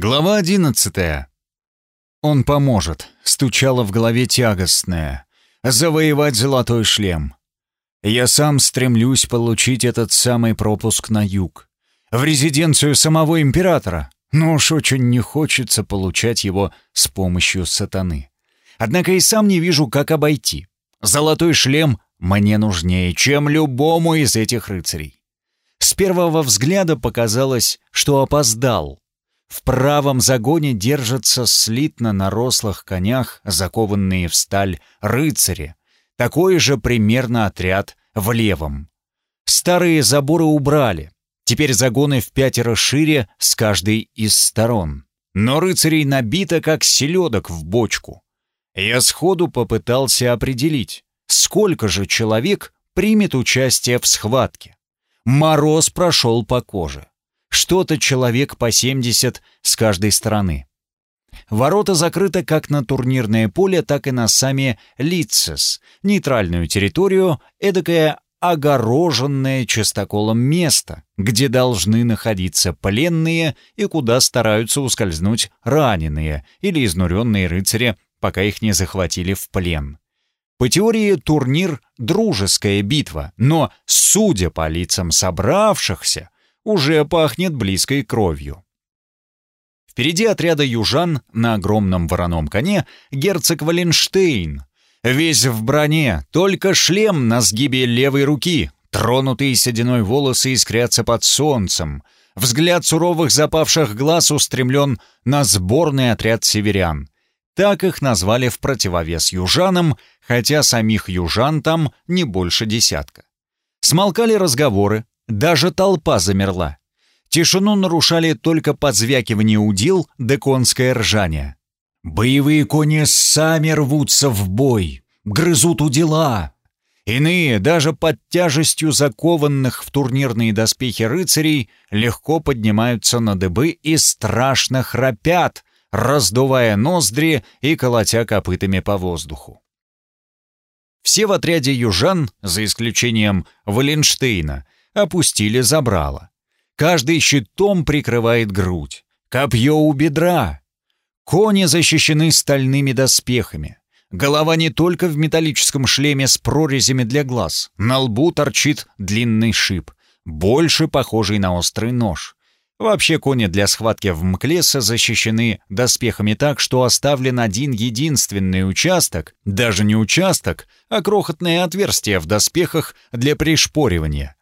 Глава одиннадцатая. Он поможет, стучало в голове тягостное. Завоевать золотой шлем. Я сам стремлюсь получить этот самый пропуск на юг. В резиденцию самого императора. Но уж очень не хочется получать его с помощью сатаны. Однако и сам не вижу, как обойти. Золотой шлем мне нужнее, чем любому из этих рыцарей. С первого взгляда показалось, что опоздал. В правом загоне держатся слитно на рослых конях, закованные в сталь рыцари. Такой же примерно отряд в левом. Старые заборы убрали. Теперь загоны в пятеро шире с каждой из сторон. Но рыцарей набито, как селедок в бочку. Я сходу попытался определить, сколько же человек примет участие в схватке. Мороз прошел по коже что-то человек по 70 с каждой стороны. Ворота закрыты как на турнирное поле, так и на сами Лицес, нейтральную территорию, эдакое огороженное частоколом место, где должны находиться пленные и куда стараются ускользнуть раненые или изнуренные рыцари, пока их не захватили в плен. По теории турнир — дружеская битва, но, судя по лицам собравшихся, уже пахнет близкой кровью. Впереди отряда южан на огромном вороном коне герцог Валенштейн. Весь в броне, только шлем на сгибе левой руки, тронутые сединой волосы искрятся под солнцем. Взгляд суровых запавших глаз устремлен на сборный отряд северян. Так их назвали в противовес южанам, хотя самих южан там не больше десятка. Смолкали разговоры, даже толпа замерла. Тишину нарушали только подзвякивание удил да конское ржание. Боевые кони сами рвутся в бой, грызут удила. Иные, даже под тяжестью закованных в турнирные доспехи рыцарей, легко поднимаются на дыбы и страшно храпят, раздувая ноздри и колотя копытами по воздуху. Все в отряде южан, за исключением Валенштейна, опустили забрало. Каждый щитом прикрывает грудь. Копье у бедра. Кони защищены стальными доспехами. Голова не только в металлическом шлеме с прорезями для глаз. На лбу торчит длинный шип, больше похожий на острый нож. Вообще кони для схватки в Мклеса защищены доспехами так, что оставлен один единственный участок, даже не участок, а крохотное отверстие в доспехах для пришпоривания.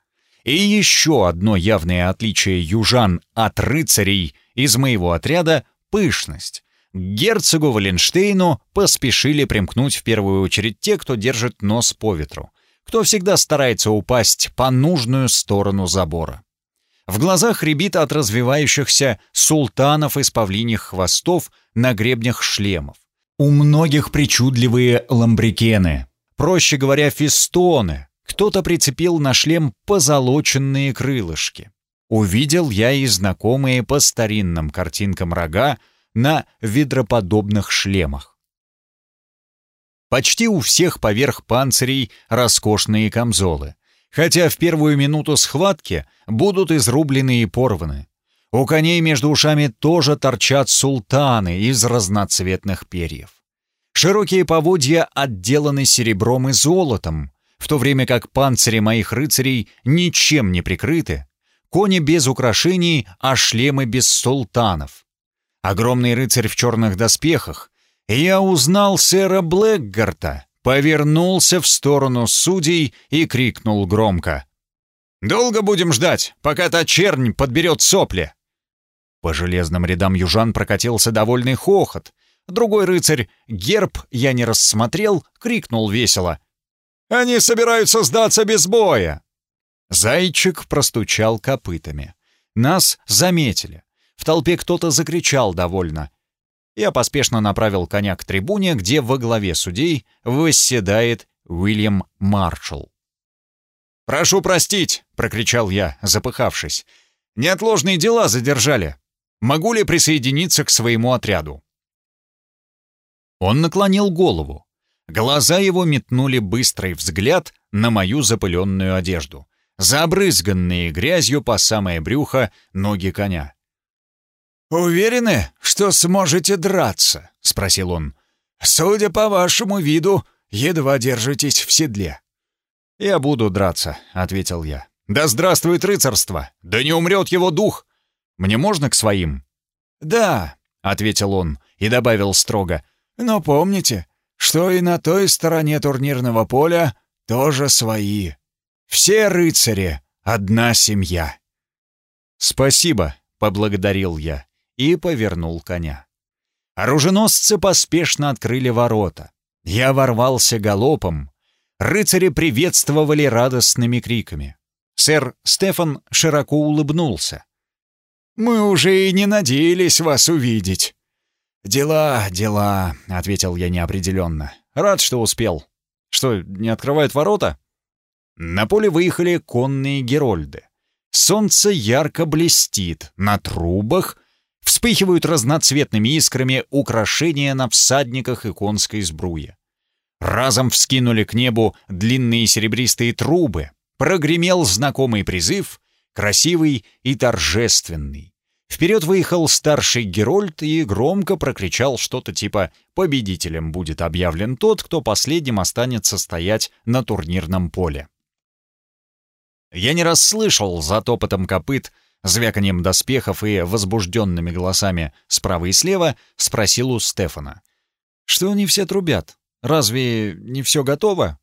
И еще одно явное отличие южан от рыцарей из моего отряда — пышность. К герцогу Валенштейну поспешили примкнуть в первую очередь те, кто держит нос по ветру, кто всегда старается упасть по нужную сторону забора. В глазах рябит от развивающихся султанов из павлиньих хвостов на гребнях шлемов. У многих причудливые ламбрикены, проще говоря, фистоны, кто-то прицепил на шлем позолоченные крылышки. Увидел я и знакомые по старинным картинкам рога на ведроподобных шлемах. Почти у всех поверх панцирей роскошные камзолы, хотя в первую минуту схватки будут изрублены и порваны. У коней между ушами тоже торчат султаны из разноцветных перьев. Широкие поводья отделаны серебром и золотом, в то время как панцири моих рыцарей ничем не прикрыты, кони без украшений, а шлемы без султанов. Огромный рыцарь в черных доспехах. Я узнал сэра Блэкгарта, повернулся в сторону судей и крикнул громко. «Долго будем ждать, пока та чернь подберет сопли?» По железным рядам южан прокатился довольный хохот. Другой рыцарь, герб я не рассмотрел, крикнул весело. Они собираются сдаться без боя!» Зайчик простучал копытами. Нас заметили. В толпе кто-то закричал довольно. Я поспешно направил коня к трибуне, где во главе судей восседает Уильям Маршалл. «Прошу простить!» — прокричал я, запыхавшись. «Неотложные дела задержали. Могу ли присоединиться к своему отряду?» Он наклонил голову. Глаза его метнули быстрый взгляд на мою запыленную одежду, забрызганные грязью по самое брюхо ноги коня. «Уверены, что сможете драться?» — спросил он. «Судя по вашему виду, едва держитесь в седле». «Я буду драться», — ответил я. «Да здравствует рыцарство! Да не умрет его дух! Мне можно к своим?» «Да», — ответил он и добавил строго. «Но помните, что и на той стороне турнирного поля тоже свои. Все рыцари — одна семья». «Спасибо», — поблагодарил я и повернул коня. Оруженосцы поспешно открыли ворота. Я ворвался галопом. Рыцари приветствовали радостными криками. Сэр Стефан широко улыбнулся. «Мы уже и не надеялись вас увидеть». «Дела, дела», — ответил я неопределенно. «Рад, что успел. Что, не открывают ворота?» На поле выехали конные герольды. Солнце ярко блестит, на трубах вспыхивают разноцветными искрами украшения на всадниках и конской сбруе. Разом вскинули к небу длинные серебристые трубы, прогремел знакомый призыв, красивый и торжественный. Вперед выехал старший Герольд и громко прокричал что-то типа «Победителем будет объявлен тот, кто последним останется стоять на турнирном поле». Я не расслышал за топотом копыт, звяканием доспехов и возбужденными голосами справа и слева спросил у Стефана. «Что они все трубят? Разве не все готово?»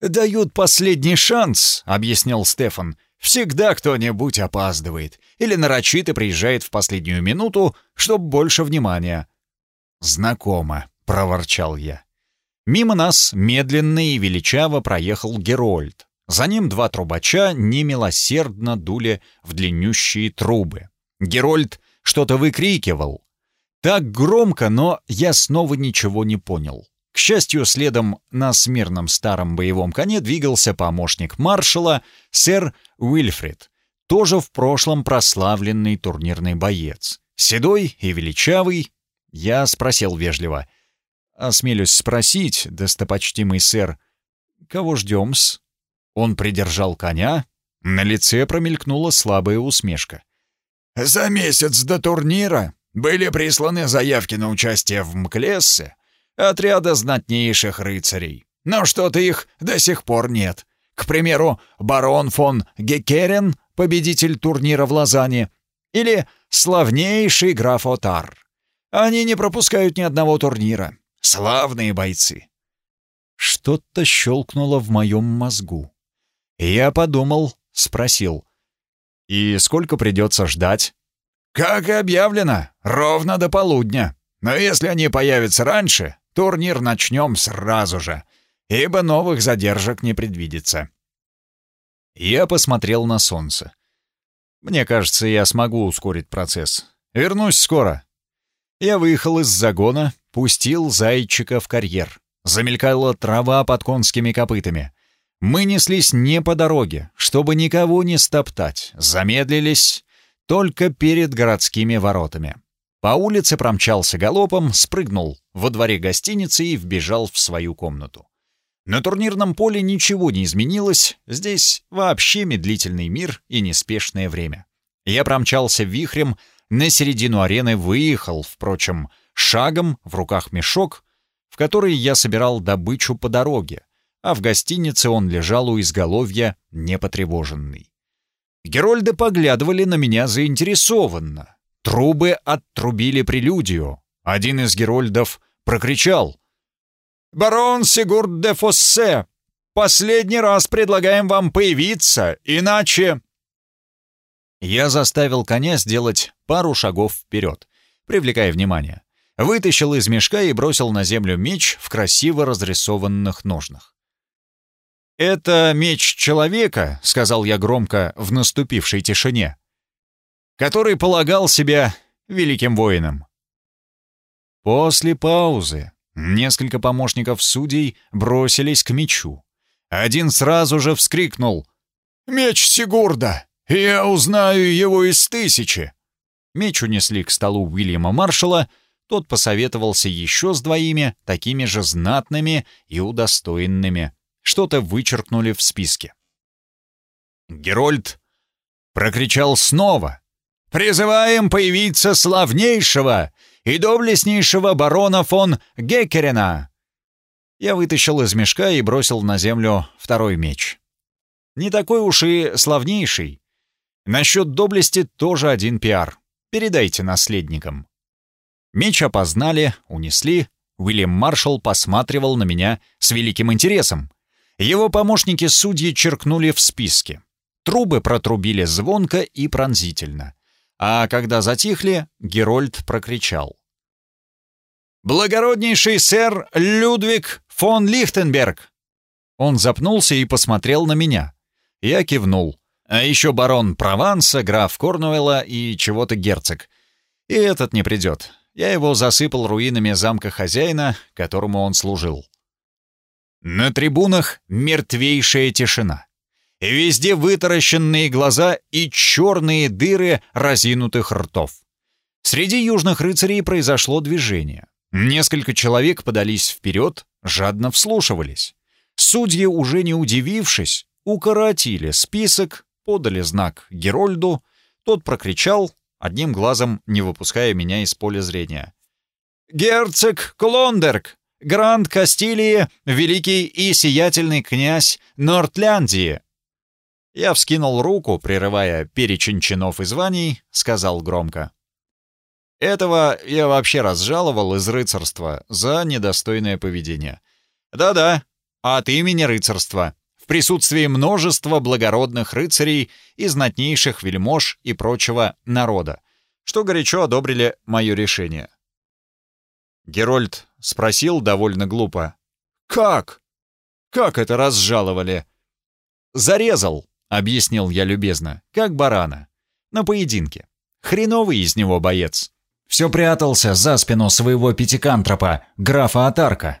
«Дают последний шанс», — объяснил Стефан. «Всегда кто-нибудь опаздывает или нарочито приезжает в последнюю минуту, чтоб больше внимания». «Знакомо», — проворчал я. Мимо нас медленно и величаво проехал Герольд. За ним два трубача немилосердно дули в длиннющие трубы. Герольд что-то выкрикивал. Так громко, но я снова ничего не понял. К счастью, следом на смирном старом боевом коне двигался помощник маршала, сэр Уильфрид, тоже в прошлом прославленный турнирный боец. Седой и величавый, я спросил вежливо. «Осмелюсь спросить, достопочтимый сэр, кого ждем-с?» Он придержал коня, на лице промелькнула слабая усмешка. «За месяц до турнира были присланы заявки на участие в МКЛессе отряда знатнейших рыцарей. Но что-то их до сих пор нет. К примеру, барон фон Гекерен, победитель турнира в Лозанне, или славнейший граф Отар. Они не пропускают ни одного турнира. Славные бойцы. Что-то щелкнуло в моем мозгу. Я подумал, спросил. «И сколько придется ждать?» «Как и объявлено, ровно до полудня. Но если они появятся раньше, турнир начнем сразу же, ибо новых задержек не предвидится». Я посмотрел на солнце. «Мне кажется, я смогу ускорить процесс. Вернусь скоро». Я выехал из загона, пустил зайчика в карьер. Замелькала трава под конскими копытами. Мы неслись не по дороге, чтобы никого не стоптать, замедлились только перед городскими воротами. По улице промчался галопом, спрыгнул во дворе гостиницы и вбежал в свою комнату. На турнирном поле ничего не изменилось, здесь вообще медлительный мир и неспешное время. Я промчался вихрем, на середину арены выехал, впрочем, шагом, в руках мешок, в который я собирал добычу по дороге, а в гостинице он лежал у изголовья непотревоженный. Герольды поглядывали на меня заинтересованно. Трубы оттрубили прелюдию. Один из герольдов прокричал. «Барон Сигурд де Фоссе, последний раз предлагаем вам появиться, иначе...» Я заставил коня сделать пару шагов вперед, привлекая внимание. Вытащил из мешка и бросил на землю меч в красиво разрисованных ножнах. «Это меч человека», — сказал я громко в наступившей тишине, который полагал себя великим воином. После паузы несколько помощников судей бросились к мечу. Один сразу же вскрикнул «Меч Сигурда! Я узнаю его из тысячи!» Меч унесли к столу Уильяма Маршала, тот посоветовался еще с двоими, такими же знатными и удостоенными что-то вычеркнули в списке. Герольд прокричал снова. Призываем появиться славнейшего и доблестнейшего барона фон Геккерена!» Я вытащил из мешка и бросил на землю второй меч. Не такой уж и славнейший. Насчет доблести тоже один пиар. Передайте наследникам. Меч опознали, унесли. Уильям Маршалл посматривал на меня с великим интересом. Его помощники-судьи черкнули в списке. Трубы протрубили звонко и пронзительно. А когда затихли, Герольд прокричал. «Благороднейший сэр Людвиг фон Лихтенберг!» Он запнулся и посмотрел на меня. Я кивнул. А еще барон Прованса, граф Корнуэлла и чего-то герцог. И этот не придет. Я его засыпал руинами замка хозяина, которому он служил. На трибунах мертвейшая тишина. Везде вытаращенные глаза и черные дыры разинутых ртов. Среди южных рыцарей произошло движение. Несколько человек подались вперед, жадно вслушивались. Судьи, уже не удивившись, укоротили список, подали знак Герольду, тот прокричал, одним глазом не выпуская меня из поля зрения. «Герцог Клондерг! Гранд Кастилии, великий и сиятельный князь Нортляндии!» Я вскинул руку, прерывая перечень чинов и званий, сказал громко. «Этого я вообще разжаловал из рыцарства за недостойное поведение. Да-да, от имени рыцарства, в присутствии множества благородных рыцарей и знатнейших вельмож и прочего народа, что горячо одобрили мое решение. Герольд спросил довольно глупо. «Как? Как это разжаловали?» «Зарезал», — объяснил я любезно, — «как барана. На поединке. Хреновый из него боец. Все прятался за спину своего пятикантропа, графа Атарка».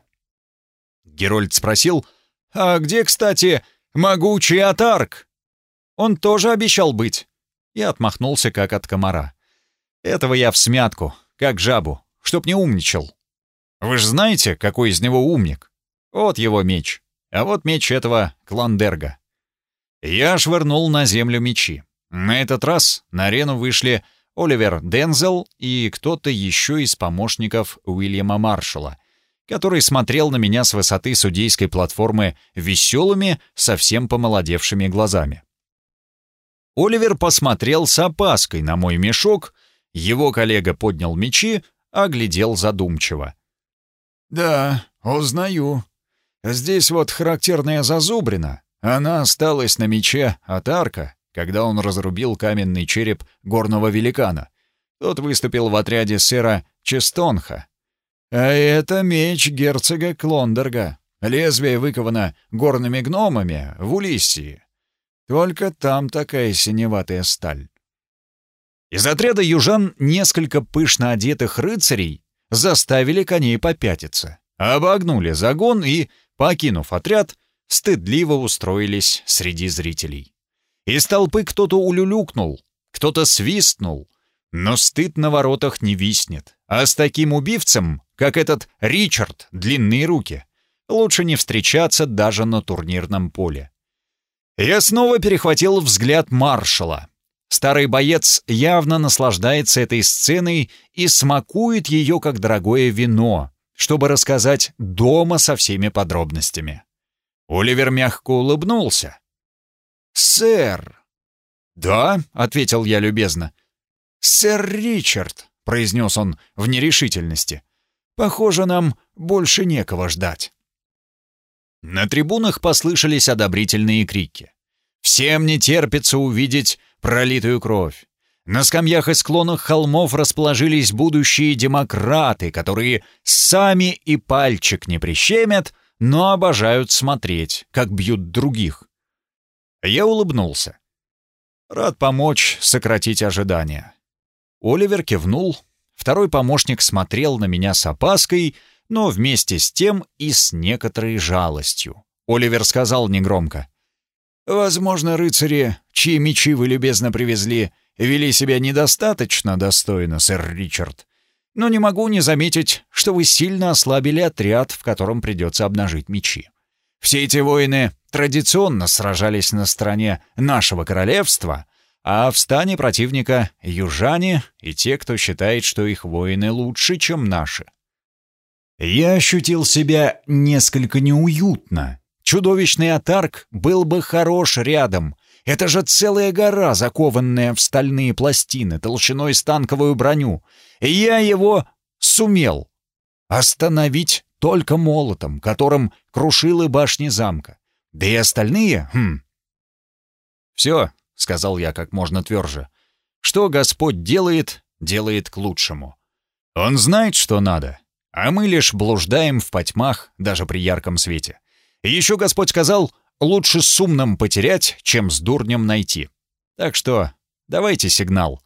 Герольд спросил, «А где, кстати, могучий Атарк?» «Он тоже обещал быть». Я отмахнулся, как от комара. «Этого я в смятку, как жабу, чтоб не умничал. Вы же знаете, какой из него умник? Вот его меч. А вот меч этого Кландерга. Я швырнул на землю мечи. На этот раз на арену вышли Оливер Дензел и кто-то еще из помощников Уильяма Маршалла, который смотрел на меня с высоты судейской платформы веселыми, совсем помолодевшими глазами. Оливер посмотрел с опаской на мой мешок, его коллега поднял мечи, оглядел задумчиво. «Да, узнаю. Здесь вот характерная зазубрина. Она осталась на мече от арка, когда он разрубил каменный череп горного великана. Тот выступил в отряде сэра Честонха. А это меч герцога Клондерга. Лезвие выковано горными гномами в Улиссии. Только там такая синеватая сталь. Из отряда южан несколько пышно одетых рыцарей заставили коней попятиться, обогнули загон и, покинув отряд, стыдливо устроились среди зрителей. Из толпы кто-то улюлюкнул, кто-то свистнул, но стыд на воротах не виснет, а с таким убивцем, как этот Ричард, длинные руки, лучше не встречаться даже на турнирном поле. Я снова перехватил взгляд маршала, Старый боец явно наслаждается этой сценой и смакует ее как дорогое вино, чтобы рассказать дома со всеми подробностями. Оливер мягко улыбнулся. «Сэр!» «Да», — ответил я любезно. «Сэр Ричард», — произнес он в нерешительности. «Похоже, нам больше некого ждать». На трибунах послышались одобрительные крики. «Всем не терпится увидеть пролитую кровь. На скамьях и склонах холмов расположились будущие демократы, которые сами и пальчик не прищемят, но обожают смотреть, как бьют других. Я улыбнулся. Рад помочь сократить ожидания. Оливер кивнул. Второй помощник смотрел на меня с опаской, но вместе с тем и с некоторой жалостью. Оливер сказал негромко. Возможно, рыцари, чьи мечи вы любезно привезли, вели себя недостаточно достойно, сэр Ричард. Но не могу не заметить, что вы сильно ослабили отряд, в котором придется обнажить мечи. Все эти воины традиционно сражались на стороне нашего королевства, а в стане противника — южане и те, кто считает, что их воины лучше, чем наши. Я ощутил себя несколько неуютно. Чудовищный атарк был бы хорош рядом. Это же целая гора, закованная в стальные пластины, толщиной с танковую броню. И я его сумел остановить только молотом, которым крушил и башни замка. Да и остальные, хм... «Все», — сказал я как можно тверже, — «что Господь делает, делает к лучшему. Он знает, что надо, а мы лишь блуждаем в потьмах, даже при ярком свете. И еще Господь сказал, лучше с умным потерять, чем с дурнем найти. Так что давайте сигнал.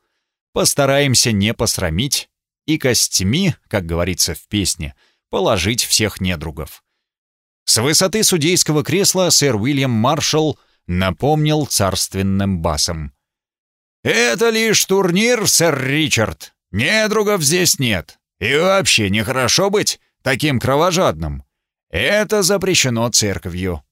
Постараемся не посрамить и костьми, как говорится в песне, положить всех недругов. С высоты судейского кресла сэр Уильям Маршалл напомнил царственным басом. «Это лишь турнир, сэр Ричард. Недругов здесь нет. И вообще нехорошо быть таким кровожадным. Это запрещено церковью».